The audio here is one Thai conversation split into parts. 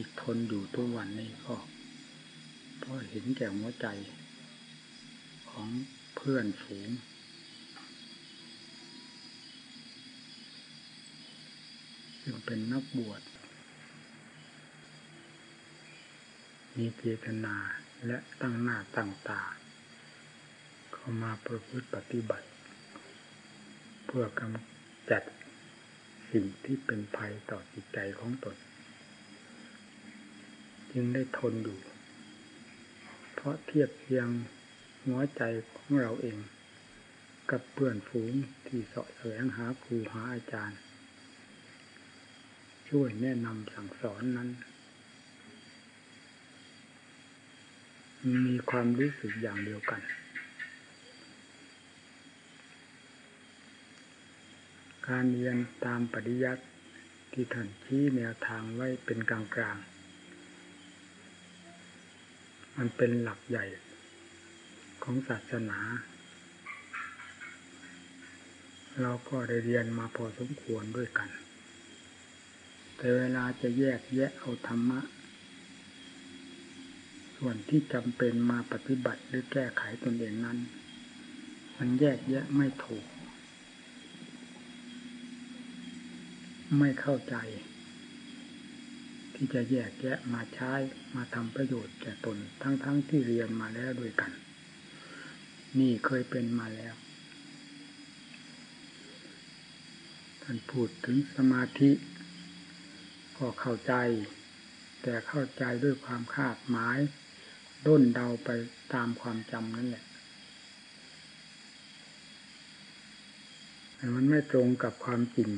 ที่ทนอยู่ทุกวันนี้ก็เพราะเห็นแก่หัวใจ ของเพื่อนฝูง ซึ่งเป็นนักบวช มีเจตนาและตั้งหน้าตั้งตา เข้ามาประพฤติปฏิบัติ เพื่อกำจัดสิ่งที่เป็นภัยต่อจิตใจของตน จึงได้ทนอยู่ เพราะเทียบเทียงหัวใจของเราเอง กับเพื่อนฝูงที่เสาะแสวงหาครูหาอาจารย์ ช่วยแนะนำสั่งสอนนั้น มีความรู้สึกอย่างเดียวกันการเรียนตามปริยัติที่ท่านชี้แนวทางไว้เป็นกลางกลาง มันเป็นหลักใหญ่ของศาสนา เราก็ได้เรียนมาพอสมควรด้วยกัน แต่เวลาจะแยกแยะเอาธรรมะ ส่วนที่จำเป็นมาปฏิบัติหรือแก้ไขตนเองนั้น มันแยกแยะไม่ถูก ไม่เข้าใจ ที่จะแยกแยะมาใช้มาทำประโยชน์แก่ตนทั้งๆทที่เรียนมาแล้วด้วยกัน นี่เคยเป็นมาแล้ว ท่านพูดถึงสมาธิก็เข้าใจ แต่เข้าใจด้วยความคาดหมาย ด้นเดาไปตามความจำนั่นแหละแต่มันไม่ตรงกับความจริง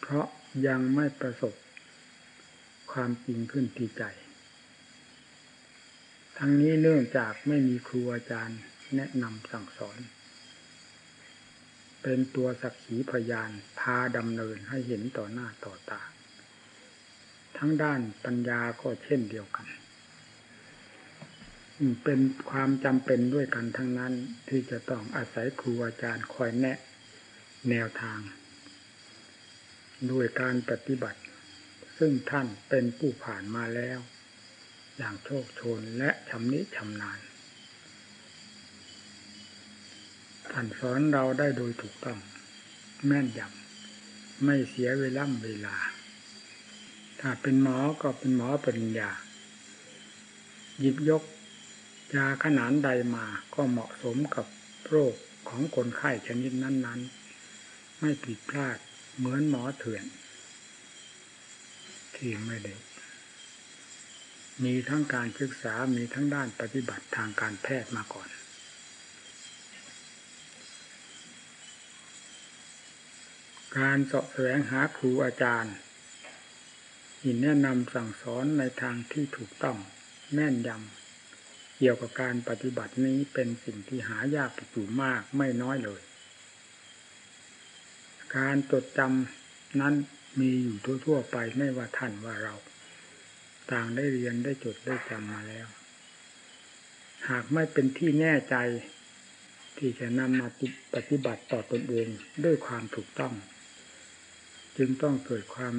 เพราะยังไม่ประสบ ความจริงขึ้นที่ใจ ทั้งนี้เนื่องจากไม่มีครูอาจารย์แนะนำสั่งสอน เป็นตัวสักขีพยานพาดำเนินให้เห็นต่อหน้าต่อตา ทั้งด้านปัญญาก็เช่นเดียวกัน เป็นความจำเป็นด้วยกันทั้งนั้นที่จะต้องอาศัยครูอาจารย์คอยแนะแนวทาง ด้วยการปฏิบัติ ซึ่งท่านเป็นผู้ผ่านมาแล้ว อย่างโชคโชนและชำนิชำนาญท่านสอนเราได้โดยถูกต้อง แม่นยำไม่เสียเวลาเวลา ถ้าเป็นหมอก็เป็นหมอปริญญา หยิบยกยาขนานใดมาก็เหมาะสมกับโรคของคนไข้ชนิดนั้น ๆ ไม่ผิดพลาดเหมือนหมอเถื่อน ที่ไม่ได้มีทั้งการศึกษา มีทั้งด้านปฏิบัติทางการแพทย์มาก่อน การสาะแสวงหาครูอาจารย์ที่แนะนำสั่งสอนในทางที่ถูกต้องแม่นยำเกี่ยวกับการปฏิบัตินี้เป็นสิ่งที่หายากอยู่มากไม่น้อยเลย การจดจำนั้น มีอยู่ทั่วๆไปไม่ว่าท่านว่าเรา ต่างได้เรียนได้จดได้จำมาแล้ว หากไม่เป็นที่แน่ใจ ที่จะนำมาปฏิบัติต่อตอนเองด้วยความถูกต้อง จึงต้องเกิดความ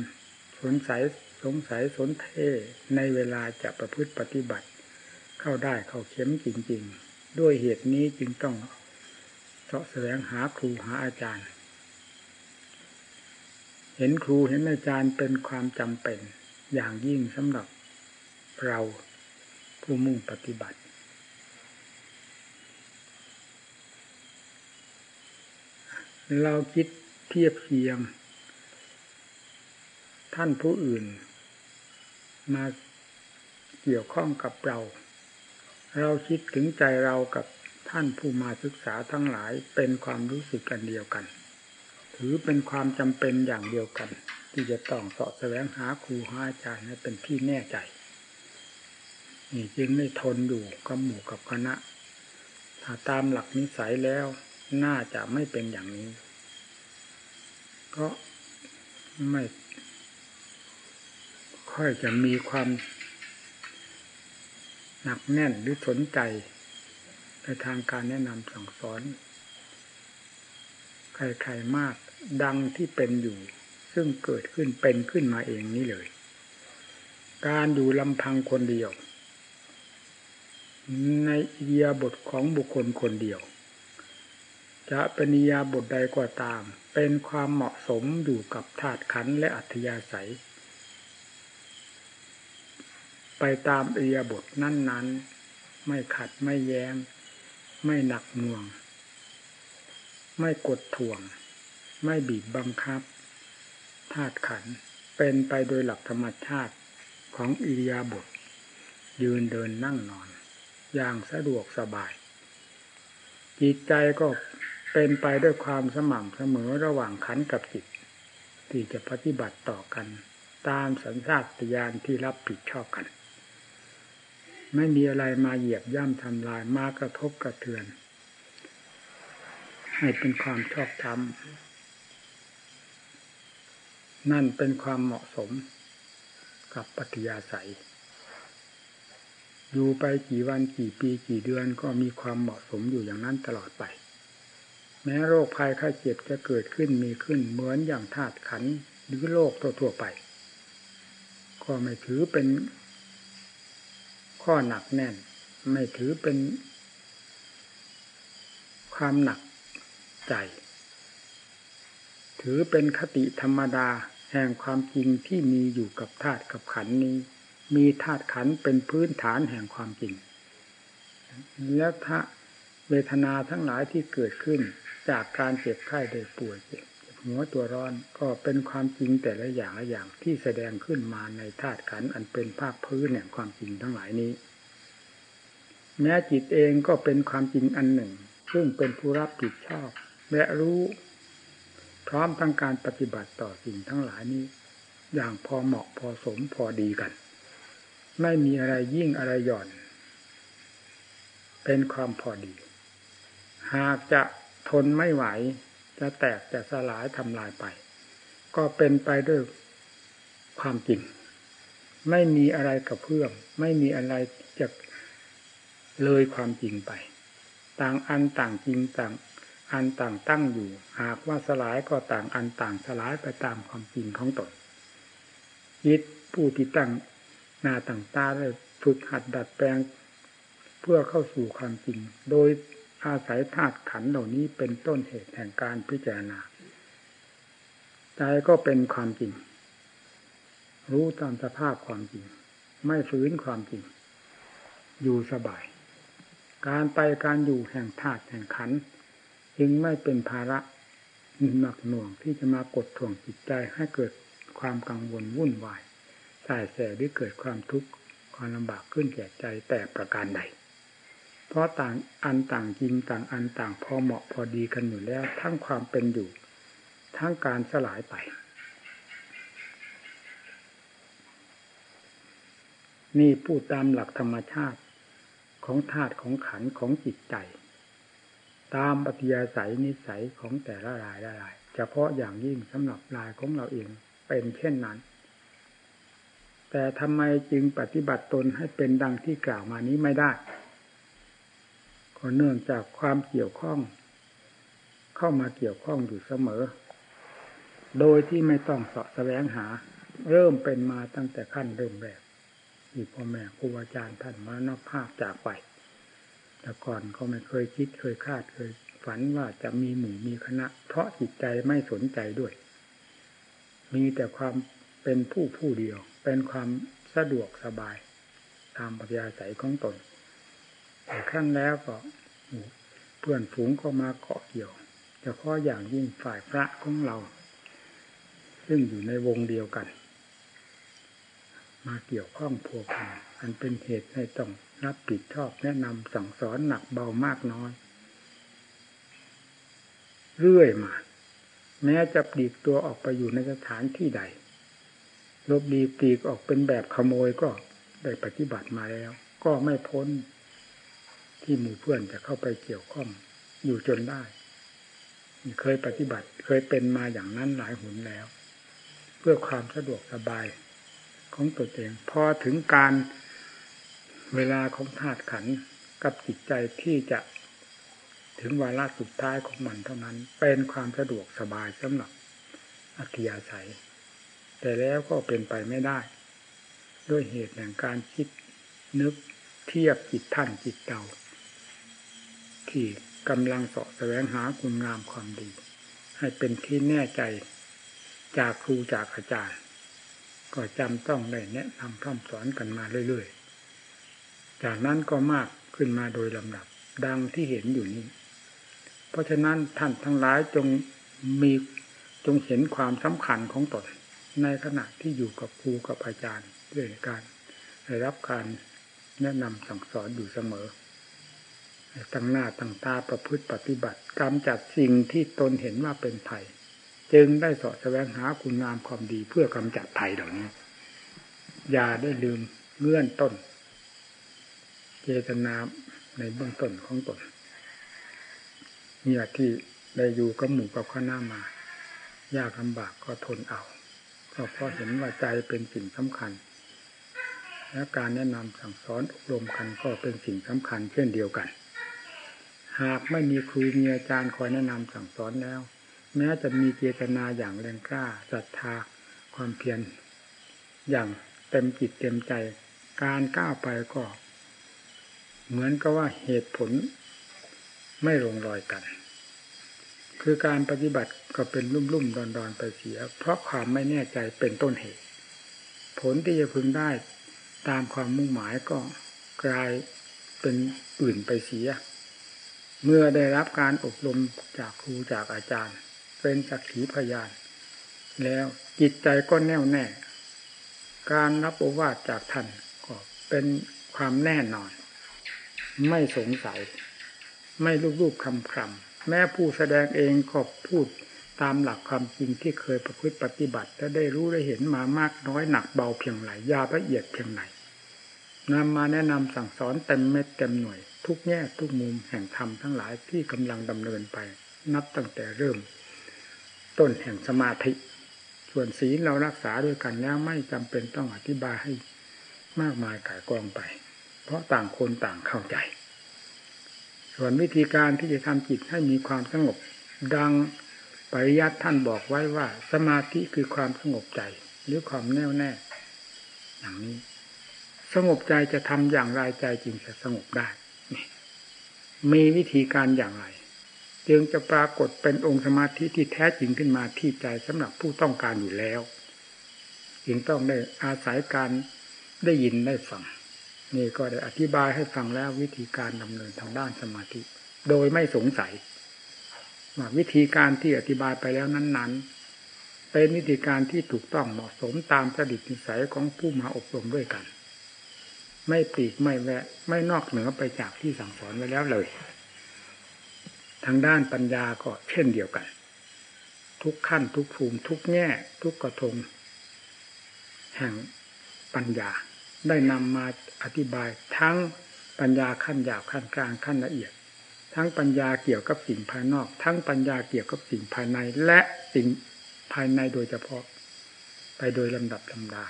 สงสัยสงสัยสนเทในเวลาจะประพฤติปฏิบัติ เข้าได้เข้าเข้มจริง ๆ ด้วยเหตุนี้จึงต้องเสาะแสวงหาครูหาอาจารย์ เห็นครูเห็นอาจารย์เป็นความจำเป็นอย่างยิ่งสำหรับเราผู้มุ่งปฏิบัติ เราคิดเทียบเคียง ท่านผู้อื่น มาเกี่ยวข้องกับเรา เราคิดถึงใจเรากับท่านผู้มาศึกษาทั้งหลายเป็นความรู้สึกกันเดียวกัน ถือเป็นความจำเป็นอย่างเดียวกัน ที่จะต้องเสอบแสวงหาครูหาอาจารย์ให้เป็นที่แน่ใจนี่จึงไม่ทนอยู่กับหมู่กับคณะ ถ้าตามหลักนิสัยแล้วน่าจะไม่เป็นอย่างนี้ ก็ไม่ ค่อยจะมีความหนักแน่นหรือสนใจ ในทางการแนะนำสั่งสอน ใครๆมาก ดังที่เป็นอยู่ ซึ่งเกิดขึ้นเป็นขึ้นมาเองนี้เลย การอยู่ลำพังคนเดียว ในอิยาบทของบุคคลคนเดียว จะเป็นอิยาบทใดก็าตาม เป็นความเหมาะสมอยู่กับธาตุขันและอัธยาศัย ไปตามอิยาบทนั้น ๆ ไม่ขัดไม่แย้ง ไม่หนักหน่วง ไม่กดถ่วง ไม่บีบบังคับธาตุขันเป็นไปโดยหลักธรรมชาติของอิริยาบถยืนเดินนั่งนอน อย่างสะดวกสบาย จิตใจก็เป็นไปด้วยความสม่ำเสมอระหว่างขันกับจิต ที่จะปฏิบัติต่อกัน ตามสัญชาตญาณที่รับผิดชอบกัน ไม่มีอะไรมาเหยียบย่ำทำลายมากระทบกระเทือน ให้เป็นความชอบธรรม นั่นเป็นความเหมาะสมกับปฏิยาศัย อยู่ไปกี่วันกี่ปีกี่เดือนก็มีความเหมาะสมอยู่อย่างนั้นตลอดไป แม้โรคภัยไข้เจ็บจะเกิดขึ้นมีขึ้นเหมือนอย่างธาตุขันหรือโรคทั่วไป ก็ไม่ถือเป็นข้อหนักแน่น ไม่ถือเป็นความหนักใจ ถือเป็นคติธรรมดาแห่งความจริงที่มีอยู่กับธาตุกับขันนี้ มีธาตุขันเป็นพื้นฐานแห่งความจริง และทะเวทนาทั้งหลายที่เกิดขึ้นจากการเจ็บไข้ได้ป่วยเจ็บหัวตัวร้อนก็เป็นความจริงแต่ละอย่างละอย่างที่แสดงขึ้นมาในธาตุขันอันเป็นภาคพื้นแห่งความจริงทั้งหลายนี้ แม้จิตเองก็เป็นความจริงอันหนึ่ง ซึ่งเป็นผู้รับผิดชอบ และรู้ พร้อมทั้งการปฏิบัติต่อสิ่งทั้งหลายนี้ อย่างพอเหมาะพอสมพอดีกัน ไม่มีอะไรยิ่งอะไรหย่อน เป็นความพอดี หากจะทนไม่ไหว จะแตกจะสลายทำลายไป ก็เป็นไปด้วยความจริง ไม่มีอะไรกับเพื่อมไม่มีอะไรจะเลยความจริงไป ต่างอันต่างจริงต่าง อันต่างตั้งอยู่ หากว่าสลายก็ต่างอันต่างสลายไปตามความจริงของตนยิดผู้ที่ตั้งหน้าต่างตาเลยฝึกหัดดัดแปลง เพื่อเข้าสู่ความจริง โดยอาศัยธาตุขันเหล่านี้เป็นต้นเหตุแห่งการพิจารณาใจก็เป็นความจริง รู้ตามสภาพความจริง ไม่ฝืนความจริง อยู่สบาย การไปการอยู่แห่งธาตุแห่งขันธ์ จึงไม่เป็นภาระหนักหน่วงที่จะมากดท่วงจิตใจให้เกิดความกังวลวุ่นวายสายแสหรือเกิดความทุกข์ความลำบากขึ้นแก่ใจแต่ประการใด เพราะต่างอันต่างจริงต่างอันต่างพอเหมาะพอดีกันอยู่แล้ว ทั้งความเป็นอยู่ ทั้งการสลายไป นี่พูดตามหลักธรรมชาติของธาตุของขันของจิตใจ ตามปฏิยาศัยนิสัยของแต่ละรายละรายเฉพาะอย่างยิ่งสำหรับรายของเราเองเป็นเช่นนั้น แต่ทำไมจึงปฏิบัติตนให้เป็นดังที่กล่าวมานี้ไม่ได้ก็เนื่องจากความเกี่ยวข้อง เข้ามาเกี่ยวข้องอยู่เสมอ โดยที่ไม่ต้องสาะแสวงหา เริ่มเป็นมาตั้งแต่ขั้นเริ่มแรกที่พ่อแม่ครูอาจารย์ท่านมานอกภาพจากไป แต่ก่อนก็ไม่เคยคิดเคยคาดเคยฝันว่าจะมีหมู่มีคณะ เพราะจิตใจไม่สนใจด้วย มีแต่ความเป็นผู้ผู้เดียว เป็นความสะดวกสบาย ตามปัญญาใสของตนแต่ขั้นแล้วก็เพื่อนฝูงก็มาเกาะเกี่ยวเฉพาะอย่างยิ่งฝ่ายพระของเรา ซึ่งอยู่ในวงเดียวกัน มาเกี่ยวข้องพัวพันอันเป็นเหตุให้ต้อง รับผิดชอบแนะนำสั่งสอนหนักเบามากน้อย เรื่อยมา แม้จะปลีกตัวออกไปอยู่ในสถานที่ใด ลบดีปลีกออกเป็นแบบขโมยก็ได้ปฏิบัติมาแล้ว ก็ไม่พ้น ที่หมู่เพื่อนจะเข้าไปเกี่ยวข้องอยู่จนได้ เคยปฏิบัติเคยเป็นมาอย่างนั้นหลายหนแล้ว เพื่อความสะดวกสบายของตัวเอง พอถึงการ เวลาของธาตุขันกับจิตใจที่จะถึงวาระสุดท้ายของมันเท่านั้น เป็นความสะดวกสบายสำหรับอัธยาศัย แต่แล้วก็เป็นไปไม่ได้ ด้วยเหตุแห่งการคิดนึกเทียบจิตท่านจิตเดาที่กำลังเสาะแสวงหาคุณงามความดี ให้เป็นที่แน่ใจจากครูจากอาจารย์ ก็จำต้องได้แนะนำพร่ำสอนกันมาเรื่อยๆ จากนั้นก็มากขึ้นมาโดยลำดับ ดังที่เห็นอยู่นี้ เพราะฉะนั้นท่านทั้งหลายจงมีจงเห็นความสำคัญของตนในขณะที่อยู่กับครูกับอาจารย์ด้วยการได้รับการแนะนำสั่งสอนอยู่เสมอตั้งหน้าตั้งตาประพฤติปฏิบัติกำจัดสิ่งที่ตนเห็นว่าเป็นภัย จึงได้สอดแสวงหาคุณงามความดีเพื่อกำจัดภัยเหล่านี้ อย่าได้ลืมเงื่อนต้น เจตนาในเบื้องต้นของตนเนี่ยที่ได้อยู่กับหมู่กับข้าหน้ามายากลำบากก็ทนเอาก็เพราะเห็นว่าใจเป็นสิ่งสำคัญ และการแนะนำสั่งสอนอบรมกันก็เป็นสิ่งสำคัญ เช่นเดียวกัน หากไม่มีครูมีอาจารย์คอยแนะนำสั่งสอนแล้ว แม้จะมีเจตนาอย่างแรงกล้าศรัทธาความเพียรอย่างเต็มจิตเต็มใจ การก้าวไปก็ เหมือนกับว่าเหตุผลไม่ลงรอยกัน คือการปฏิบัติก็เป็นรุ่มรุ่มดอนดอนไปเสีย เพราะความไม่แน่ใจเป็นต้นเหตุ ผลที่จะพึงได้ตามความมุ่งหมายก็กลายเป็นอื่นไปเสีย เมื่อได้รับการอบรมจากครูจากอาจารย์ เป็นสักขีพยาน แล้วจิตใจก็แน่วแน่ การรับโอวาทจากท่านก็เป็นความแน่นอน ไม่สงสัย ไม่ลูบๆคำคำแม้ผู้แสดงเองก็พูดตามหลักความจริงที่เคยประพฤติปฏิบัติ และได้รู้ได้เห็นมามากน้อยหนักเบาเพียงไรยาละเอียดเพียงไหนนำมาแนะนำสั่งสอนเต็มเม็ดเต็มหน่วย ทุกแง่ทุกมุมแห่งธรรมทั้งหลายที่กำลังดำเนินไป นับตั้งแต่เริ่ม ต้นแห่งสมาธิ ส่วนศีลเรารักษาด้วยกันแล้วไม่จำเป็นต้องอธิบายให้มากมายกายกองไป เพราะต่างคนต่างเข้าใจ ส่วนวิธีการที่จะทำจิตให้มีความสงบ ดังปริยัติท่านบอกไว้ว่า สมาธิคือความสงบใจหรือความแน่วแน่ อย่างนี้ สงบใจจะทำอย่างไรใจจริงจะสงบได้ มีวิธีการอย่างไรจึงจะปรากฏเป็นองค์สมาธิที่แท้จริงขึ้นมาที่ใจสำหรับผู้ต้องการอยู่แล้ว จึงต้องได้อาศัยการได้ยินได้ฟัง นี่ก็ได้อธิบายให้ฟังแล้ววิธีการดำเนินทางด้านสมาธิ โดยไม่สงสัยว่าวิธีการที่อธิบายไปแล้วนั้น ๆ เป็นวิธีการที่ถูกต้องเหมาะสมตามสดิตนิสัยของผู้มาอบรมด้วยกัน ไม่ปีกไม่แวะ ไม่นอกเหนือไปจากที่สั่งสอนไว้แล้วเลย ทางด้านปัญญาก็เช่นเดียวกัน ทุกขั้นทุกภูมิทุกแง่ ทุกกระทง แห่งปัญญา ได้นำมาอธิบายทั้งปัญญาขั้นหยาบขั้นกลางขั้นละเอียด ทั้งปัญญาเกี่ยวกับสิ่งภายนอก ทั้งปัญญาเกี่ยวกับสิ่งภายในและสิ่งภายในโดยเฉพาะ ไปโดยลำดับลำดา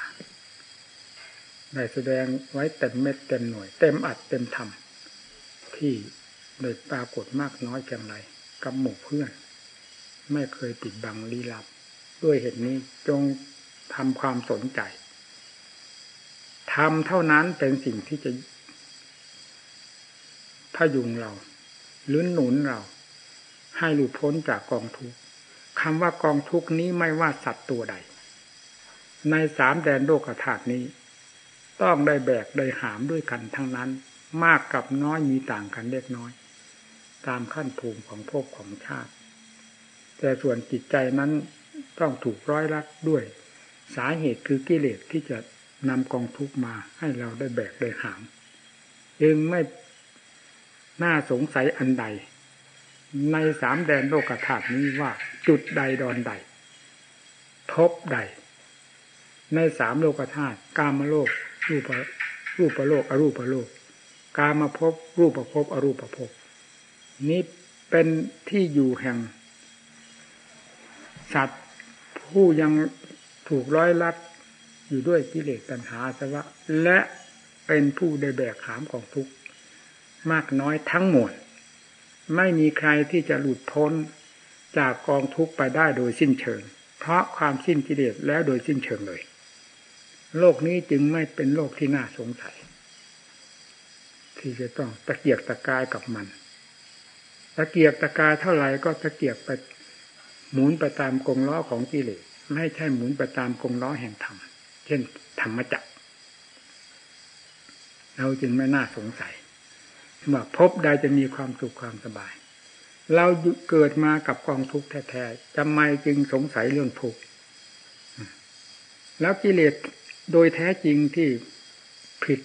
ได้แสดงไว้เต็มเม็ดเต็มหน่วย เต็มอัดเต็มทำที่โดยปรากฏมากน้อยเพียงไรกับหมู่เพื่อน ไม่เคยปิดบังลี้ลับ ด้วยเหตุนี้จงทำความสนใจ ทำเท่านั้นเป็นสิ่งที่จะพยุงเราหรือหนุนเรา ให้หลุดพ้นจากกองทุกข์คำว่ากองทุกข์นี้ไม่ว่าสัตว์ตัวใด ในสามแดนโลกธาตุนี้ ต้องได้แบกได้หามด้วยกันทั้งนั้น มากกับน้อยมีต่างกันเล็กน้อย ตามขั้นภูมิของภพของชาติ แต่ส่วนจิตใจนั้นต้องถูกร้อยรัดด้วย สาเหตุคือกิเลสที่จะ นำกองทุกมาให้เราได้แบกได้หามจึงไม่น่าสงสัยอันใด ในสามแดนโลกธาตุนี้ว่าจุดใดดอนใด ทบใด ในสามโลกธาตุกามโลก รูปรูปโลกอรูปโลก กามาพบรูปภพอรูปภพนี้เป็นที่อยู่แห่ง สัตว์ผู้ยังถูกร้อยลัด อยู่ด้วยกิเลสตัณหาสวะ และเป็นผู้ได้แบกหามของทุกข์มากน้อยทั้งหมด ไม่มีใครที่จะหลุดพ้นจากกองทุกข์ไปได้โดยสิ้นเชิง เพราะความสิ้นกิเลสแล้วโดยสิ้นเชิงเลย โลกนี้จึงไม่เป็นโลกที่น่าสงสัย ที่จะต้องตะเกียกตะกายกับมัน ตะเกียกตะกายเท่าไหร่ก็ตะเกียกไปหมุนไปตามกงล้อของกิเลสไม่ใช่หมุนไปตามกงล้อแห่งธรรม เช่นธรรมจักรเราจึงไม่น่าสงสัยว่าพบใดจะมีความสุขความสบาย เราเกิดมากับกองทุกข์แท้ๆทำไมจึงสงสัยเรื่องทุกข์แล้วกิเลสโดยแท้จริงที่ผิด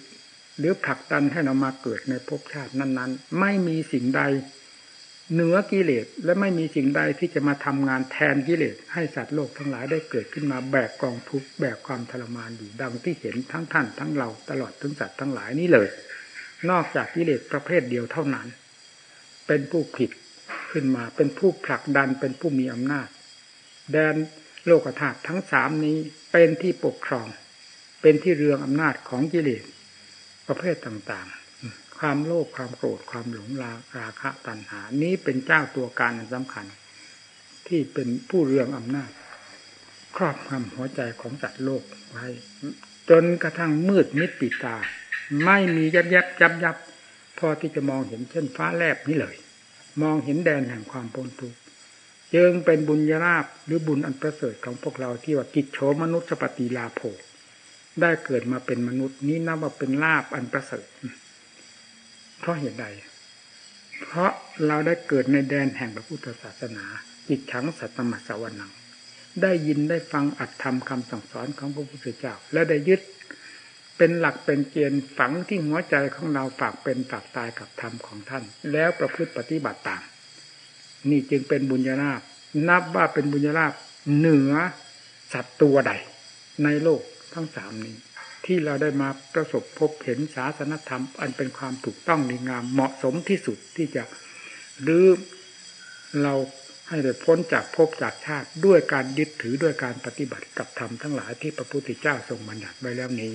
หรือผลักดันให้เรามาเกิดในภพชาตินั้น ๆ ไม่มีสิ่งใด เหนือกิเลสและไม่มีสิ่งใดที่จะมาทำงานแทนกิเลสให้สัตว์โลกทั้งหลายได้เกิดขึ้นมาแบกกองทุกข์แบกความทรมานอยู่ดังที่เห็นทั้งท่านทั้งเราตลอดถึงสัตว์ทั้งหลายนี้เลย นอกจากกิเลสประเภทเดียวเท่านั้น เป็นผู้ผิดขึ้นมาเป็นผู้ผลักดันเป็นผู้มีอำนาจ แดนโลกธาตุทั้งสามนี้เป็นที่ปกครอง เป็นที่เรืองอำนาจของกิเลสประเภทต่างๆ ความโลภความโกรธความหลงราราคะตัณหา นี้เป็นเจ้าตัวการสำคัญ ที่เป็นผู้เรืองอำนาจ ครอบงำหัวใจของสัตโลกไว้ จนกระทั่งมืดมิดปิดตา ไม่มียับยับยับยับพอที่จะมองเห็นเช่นฟ้าแลบนี้เลย มองเห็นแดนแห่งความพ้นทุกข์จึงเป็นบุญญาลาภหรือบุญอันประเสริฐของพวกเราที่ว่ากิจโฉมนุษย์ปฏิลาโภได้เกิดมาเป็นมนุษย์นี้นับว่าเป็นลาภอันประเสริฐ เพราะเหตุใด เพราะเราได้เกิดในแดนแห่งพระพุทธศาสนาจิตฉังสัตตมัสวรนัง ได้ยินได้ฟังอัดทำคำสั่งสอนของพระพุทธเจ้า และได้ยึดเป็นหลักเป็นเกณฑ์ฝังที่หัวใจของเราฝากเป็นฝากตายกับธรรมของท่าน แล้วประพฤติปฏิบัติตาม นี่จึงเป็นบุญญาลาภนับว่าเป็นบุญญาลาภเหนือสัตว์ตัวใด ในโลกทั้งสามนี้ ที่เราได้มาประสบพบเห็นศาสนธรรม อันเป็นความถูกต้องดีงามเหมาะสมที่สุดที่จะรื้อเราให้ได้พ้นจากภพจากชาติด้วยการยึดถือด้วยการปฏิบัติกับธรรมทั้งหลายที่พระพุทธเจ้าทรงบัญญัติไว้แล้วนี้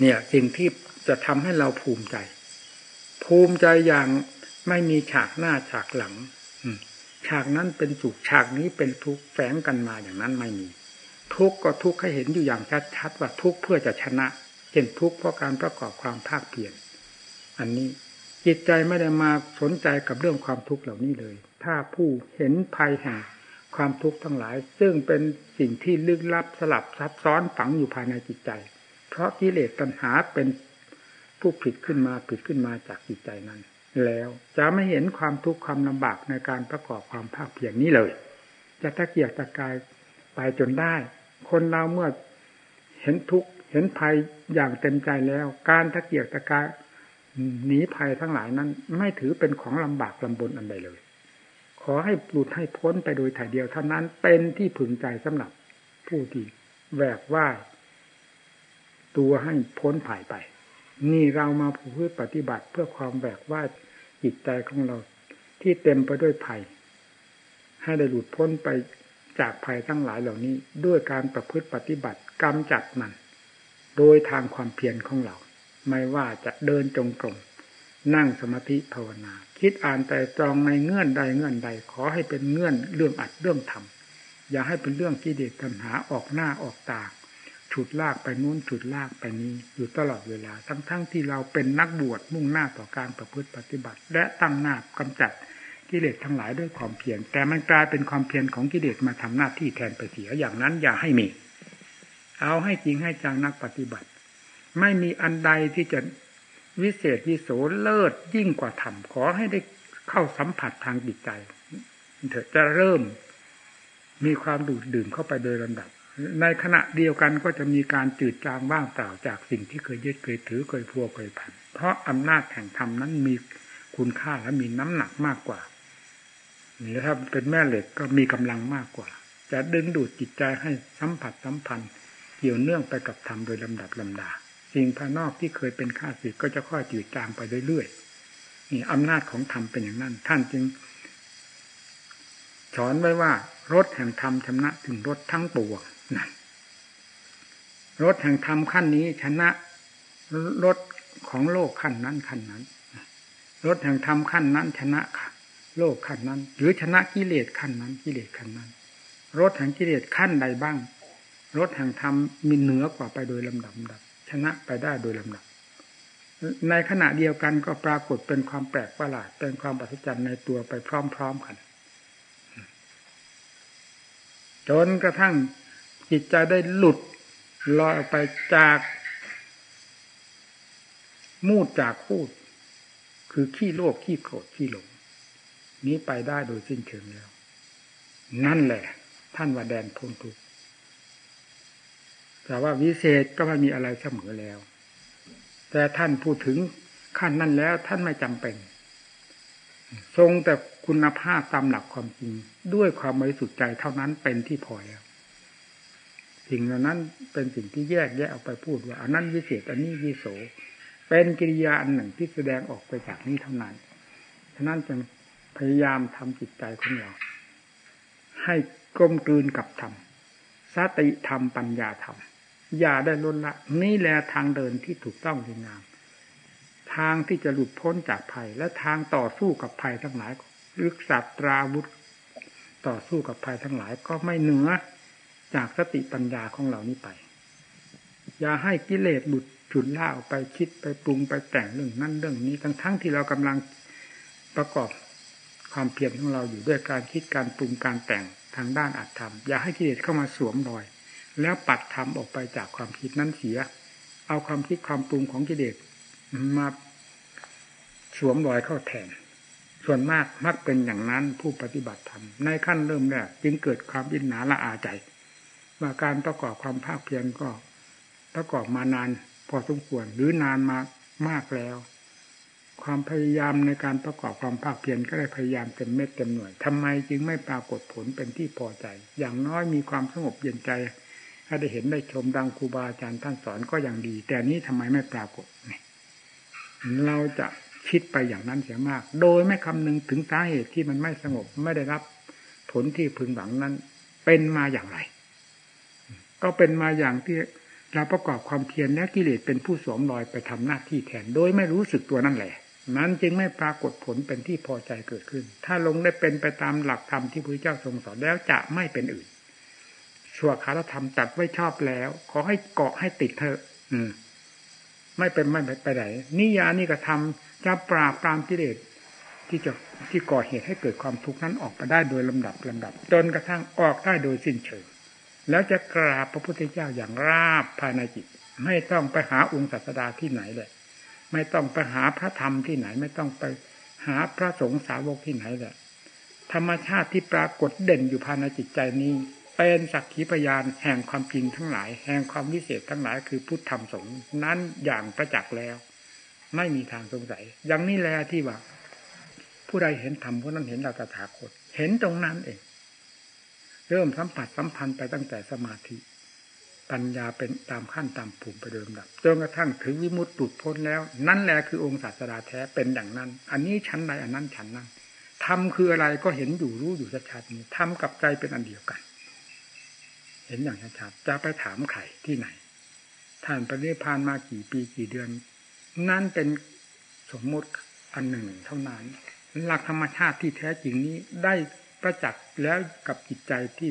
เนี่ยสิ่งที่จะทำให้เราภูมิใจ ภูมิใจอย่างไม่มีฉากหน้าฉากหลังฉากนั้นเป็นสุขฉากนี้เป็นทุกข์แฝงกันมาอย่างนั้นไม่มี ทุกข์ก็ทุกข์ให้เห็นอยู่อย่างชัดๆว่าทุกข์เพื่อจะชนะเช่นทุกข์เพราะการประกอบความภาคเพียรอันนี้จิตใจไม่ได้มาสนใจกับเรื่องความทุกข์เหล่านี้เลย ถ้าผู้เห็นภัยแห่งความทุกข์ทั้งหลาย ซึ่งเป็นสิ่งที่ลึกลับสลับซับซ้อนฝังอยู่ภายในจิตใจ เพราะกิเลสตัณหาเป็นผู้ผิดขึ้นมาผิดขึ้นมาจากจิตใจนั้น แล้วจะไม่เห็นความทุกข์ความลำบากในการประกอบความภาคเพียรนี้เลย จะตะเกียกตะกายไปจนได้ คนเราเมื่อเห็นทุกข์เห็นภัยอย่างเต็มใจแล้ว การตะเกียกตะกายหนีภัยทั้งหลายนั้น ไม่ถือเป็นของลำบากลำบนอันใดเลย ขอให้หลุดให้พ้นไปโดยถ่ายเดียวเท่านั้นเป็นที่พึงใจสำหรับผู้ที่แหวกว่าตัวให้พ้นภายไป นี่เรามาพูดปฏิบัติเพื่อความแบกว่าจิตใจของเราที่เต็มไปด้วยภัย ให้ได้หลุดพ้นไป จากภัยทั้งหลายเหล่านี้ด้วยการประพฤติปฏิบัติกำจัดมัน โดยทางความเพียรของเรา ไม่ว่าจะเดินจงกรมนั่งสมาธิภาวนา คิดอ่านแต่ตรองในเงื่อนใดเงื่อนใด ขอให้เป็นเงื่อนเรื่องอัดเรื่องทำอย่าให้เป็นเรื่องกิเลสตัณหาออกหน้าออกตาฉุดลากไปนู้นฉุดลากไปนี้อยู่ตลอดเวลาทั้งๆทที่เราเป็นนักบวชมุ่งหน้าต่อการประพฤติปฏิบัติ และตั้งหน้ากำจัด กิเลสทั้งหลายด้วยความเพียรแต่มันกลายเป็นความเพียรของกิเลสมาทำหน้าที่แทนไปเสียอย่างนั้นอย่าให้มี เอาให้จริงให้จังนักปฏิบัติ ไม่มีอันใดที่จะวิเศษวิโสเลิศยิ่งกว่าธรรมขอให้ได้เข้าสัมผัสทางจิตใจเถอะจะเริ่มมีความดูดดื่มเข้าไปโดยลำดับ ในขณะเดียวกันก็จะมีการจืดจางว่างเปล่าจากสิ่งที่เคยยึดเคยถือเคยพัวเคยผัน เพราะอำนาจแห่งธรรมนั้นมีคุณค่าและมีน้ำหนักมากกว่า หรือถ้าเป็นแม่เหล็กก็มีกำลังมากกว่า จะดึงดูดจิตใจให้สัมผัสสัมพันธ์ เกี่ยวเนื่องไปกับธรรมโดยลำดับลำดา สิ่งภายนอกที่เคยเป็นข้าศึกก็จะค่อยจืดจางไปเรื่อยๆนี่อำนาจของธรรมเป็นอย่างนั้น ท่านจึงสอนไว้ว่ารถแห่งธรรมชนะถึงรถทั้งปวงนั่นรถแห่งธรรมขั้นนี้ชนะรถของโลกขั้นนั้นขั้นนั้นรถแห่งธรรมขั้นนั้นชนะค่ะ โลกขั้นนั้น หรือชนะกิเลสขั้นนั้นกิเลสขั้นนั้นรถแห่งกิเลสขั้นใดบ้างรถแห่งธรรมมีเหนือกว่าไปโดยลำดับดับ ชนะไปได้โดยลำดับ ในขณะเดียวกันก็ปรากฏเป็นความแปลกประหลาด เป็นความปัศจรรย์ในตัวไปพร้อมๆกัน จนกระทั่งจิตใจได้หลุดลอยออกไปจาก มูดจากพูด คือขี้โลภขี้โกรธขี้หลง นี้ไปได้โดยสิ้นเชิงแล้ว นั่นแหละ ท่านว่าแดนพ้นทุกข์แต่ว่าวิเศษก็ไม่มีอะไรเสมอแล้ว แต่ท่านพูดถึงขั้นนั้นแล้วท่านไม่จำเป็น ทรงแต่คุณภาพตามหลักความจริง ด้วยความบริสุทธิ์ใจเท่านั้นเป็นที่พอแล้วสิ่งเหล่านั้นเป็นสิ่งที่แยกแยกออกไปพูดว่าอันนั้นวิเศษอันนี้วิโส เป็นกิริยาอันหนึ่งที่แสดงออกไปจากนี้เท่านั้น ฉะนั้นจึง ยายามทำจิตใจของเรา ให้กลมกลืนกับธรรมสติธรรมปัญญาธรรมอย่าได้ล้นละ นี่แหละทางเดินที่ถูกต้องดีงามทางที่จะหลุดพ้นจากภัย และทางต่อสู้กับภัยทั้งหลายลึกสัตราวุธต่อสู้กับภัยทั้งหลายก็ไม่เหนือจากสติปัญญาของเรานี้ไป อย่าให้กิเลสบุดฉุดล่าออกไปคิดไปปรุงไปแต่งเรื่องนั้นเรื่องนี้ทั้งทั้งที่เรากำลังประกอบ ความเพียรของเราอยู่ด้วยการคิดการปรุงการแต่งทางด้านอัตธรรม อย่าให้กิเลสเข้ามาสวมรอย แล้วปัดธรรมออกไปจากความคิดนั้นเสีย เอาความคิดความปรุงของกิเลสมาสวมรอยเข้าแทน ส่วนมากมักเป็นอย่างนั้นผู้ปฏิบัติธรรมในขั้นเริ่มแรกจึงเกิดความอินหนาละอาใจว่าการประกอบความภาคเพียรก็ประกอบมานานพอสมควรหรือนานมามากแล้ว ความพยายามในการประกอบความภาคเพียรก็ได้พยายามเต็มเม็ดเต็มหน่วยทำไมจึงไม่ปรากฏผลเป็นที่พอใจ อย่างน้อยมีความสงบเย็นใจถ้าได้เห็นได้ชมดังครูบาอาจารย์ท่านสอนก็อยังดี แต่นี้ทำไมไม่ปรากฏเราจะคิดไปอย่างนั้นเสียมาก โดยไม่คำนึงถึงสาเหตุที่มันไม่สงบไม่ได้รับผลที่พึงหวังนั้น เป็นมาอย่างไร ก็เป็นมาอย่างที่เราประกอบความเพียรและกิเลสเป็นผู้สวมรอยไปทำหน้าที่แทน โดยไม่รู้สึกตัวนั่นแหละ นั้นจึงไม่ปรากฏผลเป็นที่พอใจเกิดขึ้น ถ้าลงได้เป็นไปตามหลักธรรมที่พระเจ้าทรงสอนแล้วจะไม่เป็นอื่นชั่วคารธรรมจัดไว้ชอบแล้ว ขอให้เกาะให้ติดเถอะ อืม ไม่เป็นไม่ไปไหนนิยานี่ก็ทำจะปราบปรามกิเลสที่จะที่ก่อเหตุให้เกิดความทุกข์นั้นออกไปได้โดยลำดับลำดับ จนกระทั่งออกได้โดยสิ้นเชิงแล้วจะกราบพระพุทธเจ้าอย่างราบภายในจิต ไม่ต้องไปหาองค์ศาสดาที่ไหนเลย ไม่ต้องไปหาพระธรรมที่ไหน ไม่ต้องไปหาพระสงฆ์สาวกที่ไหนเลยธรรมชาติที่ปรากฏเด่นอยู่ภายในจิตใจนี้ เป็นสักขีพยานแห่งความจริงทั้งหลาย แห่งความวิเศษทั้งหลายคือพุทธธรรมสงฆ์นั้นอย่างประจักษ์แล้ว ไม่มีทางสงสัย อย่างนี้แหละที่ว่า ผู้ใดเห็นธรรมผู้นั้นเห็นเราตถาคต เห็นตรงนั้นเอง เริ่มสัมผัสสัมพันธ์ไปตั้งแต่สมาธิ ปัญญาเป็นตามขั้นตามปุ่มไปเดิมดับจนกระทั่งถึงวิมุตติุดพ้นแล้ว นั่นแหละคือองค์ศาสดาแท้เป็นอย่างนั้น อันนี้ชั้นใดอันนั้นชั้นนั้นทำคืออะไรก็เห็นอยู่รู้อยู่ชัดๆนี้ทำกับใจเป็นอันเดียวกัน เห็นอย่างชัดๆจะไปถามใครที่ไหน ท่านปฏิพานมากี่ปีกี่เดือน นั่นเป็นสมมติอันหนึ่งเท่านั้น หลักธรรมชาติที่แท้จริงนี้ได้ประจักษ์แล้วกับจิตใจที่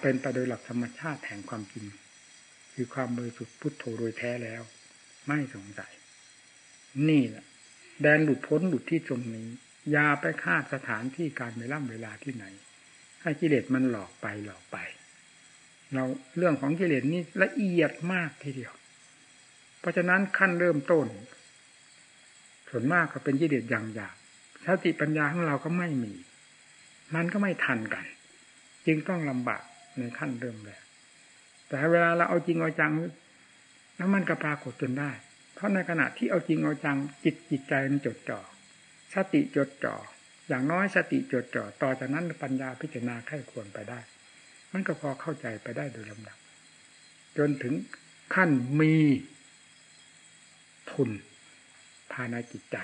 เป็นไปโดยหลักธรรมชาติแห่งความจริง คือความบริสุทธิ์พุทโธโดยแท้แล้ว ไม่สงสัย นี่แหละแดนหลุดพ้นหลุดที่ตรงนี้ยาไปคาดสถานที่การเวลาเวลาที่ไหน ให้กิเลสมันหลอกไปหลอกไป เราเรื่องของกิเลสนี่ละเอียดมากทีเดียว เพราะฉะนั้นขั้นเริ่มต้น ส่วนมากก็เป็นกิเลสอย่างหยาบสติปัญญาของเราก็ไม่มี มันก็ไม่ทันกัน จึงต้องลำบาก ในขั้นเริ่มแรกแต่เวลาเราเอาจริงเอาจังแล้วมันก็ปรากฏจนได้ เพราะในขณะที่เอาจริงเอาจังจิตจิตใจมันจดจ่อสติจดจ่ออย่างน้อยสติจดจ่อต่อจากนั้นปัญญาพิจารณาไข้ควรไปได้ มันก็พอเข้าใจไปได้โดยลำดับ จนถึงขั้นมีทุนภายในจิตใจ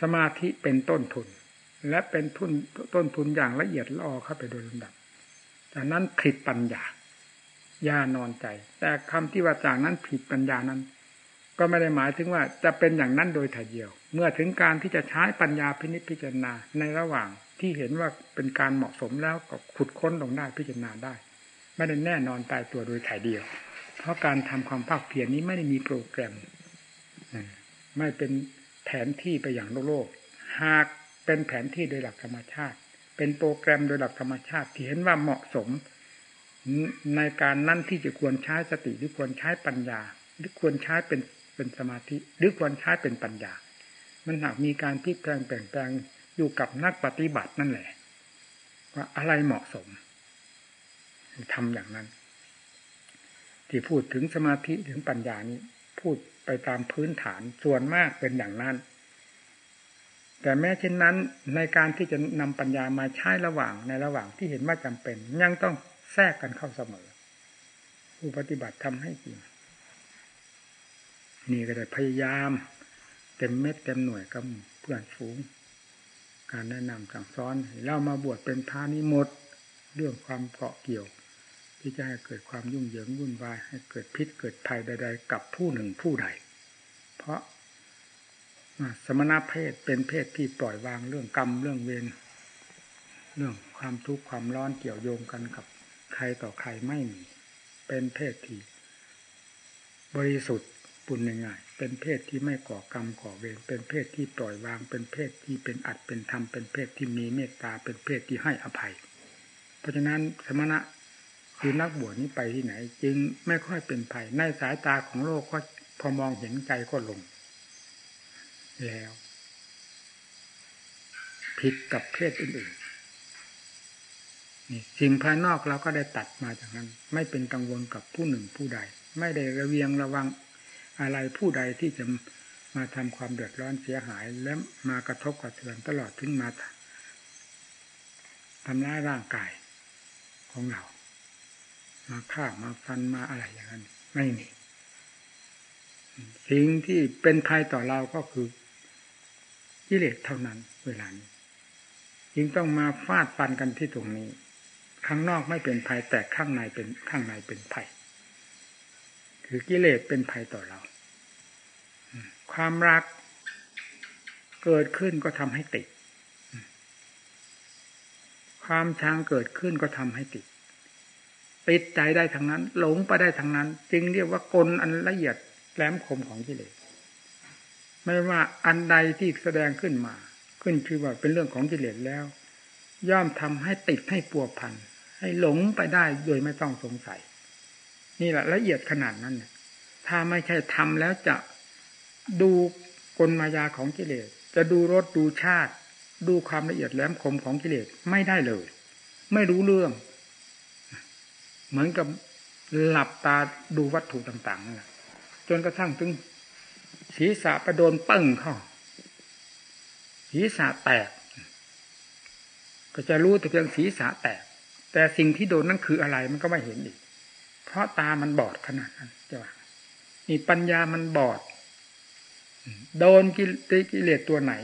สมาธิเป็นต้นทุน และเป็นทุนต้นทุนอย่างละเอียดละออเข้าไปโดยลำดับ จากนั้นผิดปัญญาย่านอนใจ แต่คำที่ว่าจากนั้นผิดปัญญานั้น ก็ไม่ได้หมายถึงว่าจะเป็นอย่างนั้นโดยถ่ายเดียว เมื่อถึงการที่จะใช้ปัญญาพินิจพิจารณาในระหว่างที่เห็นว่าเป็นการเหมาะสมแล้วก็ขุดค้นลงได้พิจารณาได้ ไม่ได้แน่นอนตายตัวโดยถ่ายเดียว เพราะการทำความภาคเพียรนี้ไม่ได้มีโปรแกรมไม่เป็นแผนที่ไปอย่างโลกโลก หากเป็นแผนที่โดยหลักธรรมชาติ เป็นโปรแกรมโดยหลักธรรมชาติที่เห็นว่าเหมาะสม ในการนั่นที่จะควรใช้สติหรือควรใช้ปัญญา หรือควรใช้เป็นเป็นสมาธิ หรือควรใช้เป็นปัญญา มันหากมีการพลิกแปลงเปลี่ยนแปลงอยู่กับนักปฏิบัตินั่นแหละ ว่าอะไรเหมาะสมทำอย่างนั้น ที่พูดถึงสมาธิถึงปัญญานี้พูดไปตามพื้นฐานส่วนมากเป็นอย่างนั้น แต่แม้เช่นนั้นในการที่จะนำปัญญามาใช้ระหว่างในระหว่างที่เห็นว่าจำเป็น ยังต้องแทรกกันเข้าเสมอผู้ปฏิบัติทำให้จริงนี่ก็ได้พยายาม เต็มเม็ดเต็มหน่วยกับเพื่อนฝูง การแนะนำสั่งสอนเรามาบวชเป็นพานี้หมดเรื่องความเกาะเกี่ยว ที่จะให้เกิดความยุ่งเหยิงวุ่นวายให้เกิดพิษเกิดภัยใด ๆ กับผู้หนึ่งผู้ใด เพราะ สมณเพศเป็นเพศที่ปล่อยวางเรื่องกรรมเรื่องเวรเรื่องความทุกข์ความร้อนเกี่ยวโยงกันกับใครต่อใครไม่มี เป็นเพศที่ บริสุทธิ์ปุญง่ายเป็นเพศที่ไม่ก่อกรรมก่อเวรเป็นเพศที่ปล่อยวาง เป็นเพศที่เป็นอัดเป็นธรรมเป็นเพศที่มีเมตตาเป็นเพศที่ให้อภัย เพราะฉะนั้นสมณะคือนักบวชนี้ไปที่ไหน จึงไม่ค่อยเป็นภัยในสายตาของโลกก็พอมองเห็นใจก็ลง แล้ว ผิดกับเพศอื่นๆนี่สิ่งภายนอกเราก็ได้ตัดมาจากนั้น ไม่เป็นกังวลกับผู้หนึ่งผู้ใด ไม่ได้ระเวียงระวังอะไรผู้ใดที่จะมาทำความเดือดร้อนเสียหาย และมากระทบกระเทือนตลอดถึงมาทำร้ายร่างกายของเรา มาฆ่ามาฟันมาอะไรอย่างนั้น ไม่มี สิ่งที่เป็นภัยต่อเราก็คือ กิเลสเท่านั้น เวลานี้ยิงต้องมาฟาดฟันกันที่ตรงนี้ ข้างนอกไม่เป็นภัยแต่ข้างในเป็นข้างในเป็นภัย คือกิเลสเป็นภัยต่อเรา ความรักเกิดขึ้นก็ทำให้ติด ความชังเกิดขึ้นก็ทำให้ติด ติดใจได้ทั้งนั้น หลงไปได้ทั้งนั้น จึงเรียกว่ากลอันละเอียดแหลมคมของกิเลส ไม่ว่าอันใดที่แสดงขึ้นมา ขึ้นคือว่าเป็นเรื่องของกิเลสแล้ว ย่อมทำให้ติดให้ปัวพัน ให้หลงไปได้โดยไม่ต้องสงสัย นี่แหละละเอียดขนาดนั้นถ้าไม่ใช่ทำแล้วจะดูกลมายาของกิเลส จะดูรสดูชาติ ดูความละเอียดแหลมคมของกิเลสไม่ได้เลย ไม่รู้เรื่อง เหมือนกับหลับตาดูวัตถุต่างๆนั่นแหละจนกระทั่งถึง ศีรษะไปโดนปึ้งเข้าศีรษะแตก ก็จะรู้แต่เพียงศีรษะแตก แต่สิ่งที่โดนนั่นคืออะไรมันก็ไม่เห็นอีก เพราะตามันบอดขนาดนั้นจ้ะนี่ปัญญามันบอด โดนกิเลสตัวไหน